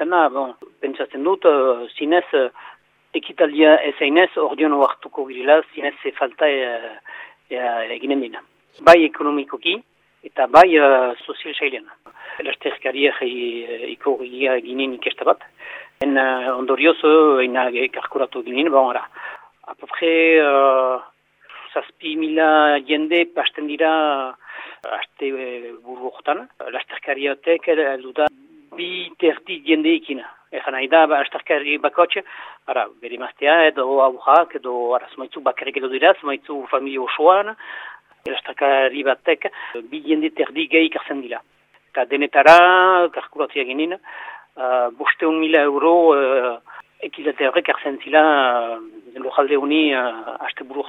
izena, bon, pentsatzen dut, uh, zinez, uh, ekitalia ez einez, ordeon hartuko girela, zinez falta uh, eginen dina. Bai ekonomikoki, eta bai uh, sozial sailean. Lasterkaria iko gira ginen ikesta bat. En uh, ondorioz, ena karkuratu ginen, bon, ara. Apopre, uh, zazpi mila jende pasten dira aste e, buru horretan. Lasterkariotek edu da terdi jende ikina. Egan nahi da, lasterkari bakotxe, ara, bere maztea edo abuak, edo ara, zumaitzu bakarrik edo dira, zumaitzu familio osoan, lasterkari batek bi jende terdi gehi karzen dira. Eta denetara, karkulatzea ginen, uh, bosteun mila euro uh, ekizate horrek arzen zila uh, lojalde honi uh, aste buru.